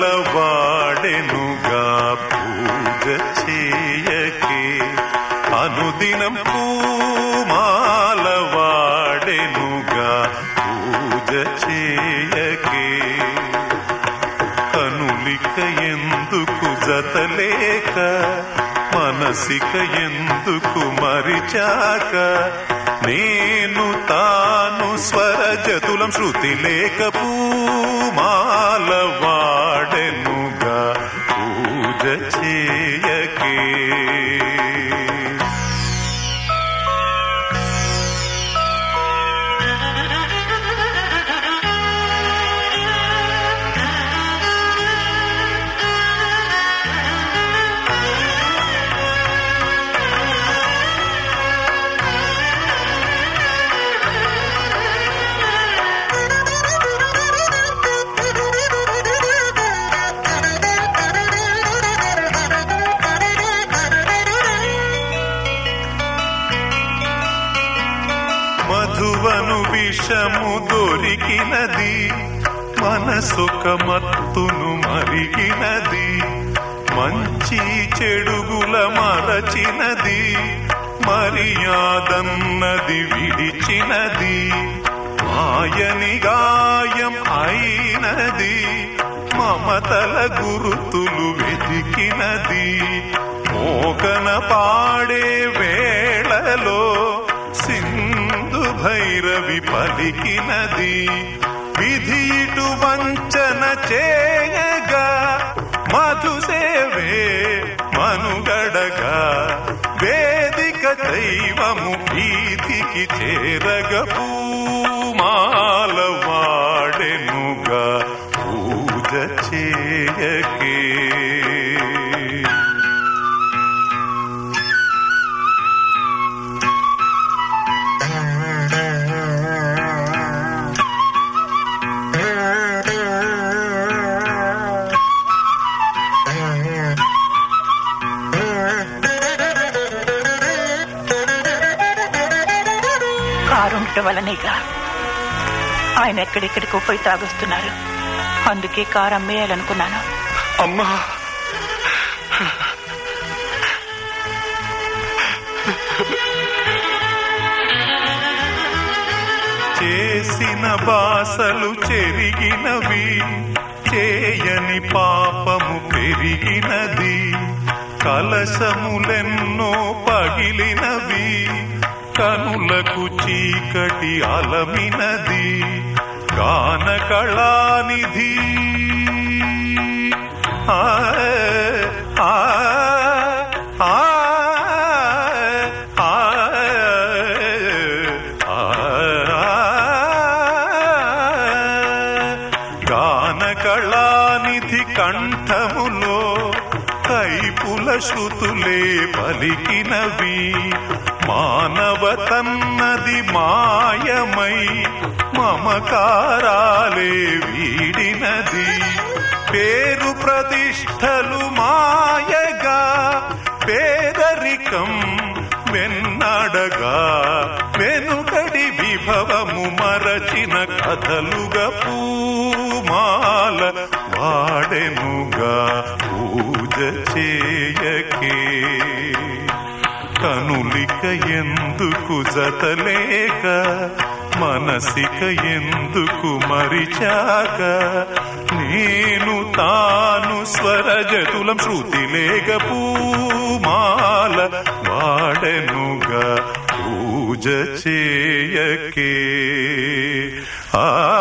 అలవాడెనుగా పూజ చేయకే. అనుదినం పూమాలవాడెనుగా పూజ చేయకే. కనులిక ఎందుకు జతలేక మనసిక ఎందుకు మరిచాక నేను తాను స్వరజతులం శృతి లేక పూమాల వాడెనుగా పూజ చేయకే. మధువను విషము దొరికినది మనసొక మత్తును మరిగినది మంచి చెడుగుల మరచినది మర్యాదన్నది విడిచినది మాయని గాయం అయినది మమతల గురుతులు వెతికినది మోకన పాడే వేళలో భైరవి పలికినది. విధి ఇటు వంచన చేయగా మధుసేవే మనుగడగా. వేదిక దైవము ప్రీతికి చేరగ పూమాల వాడెనుగా పూజ చేయకే. కారు ఉండటం ఆయన ఎక్కడెక్కడికో పోయి తాగుస్తున్నారు. అందుకే కారు అమ్మేయాలనుకున్నాను. అమ్మా! చేసిన బాసలు చెరిగినవి చేయని పాపము పెరిగినది కలశములెన్నో పగిలినవి కనులకు చీకటి అలమినది గాన కళానిధి ఆ ఆ గాన కళానిధి కంఠములో కైపుల శృతులే పలికినవి. మానవతన్నది మాయమై మమకారాలే వీడినది. పేరు ప్రతిష్టలు మాయగా పేదరికం వెన్నడగా వెనుకడి విభవము మరచిన కథలుగా పూమాల వాడెనుగా పూజ చేయకే. మానసిక ఎందుకు జతలేక? మనసిక ఎందుకు మరిచాక? నేను తాను స్వరజతులం శృతి లేక పూమాల వాడెనుగా పూజ చేయకే. ఆ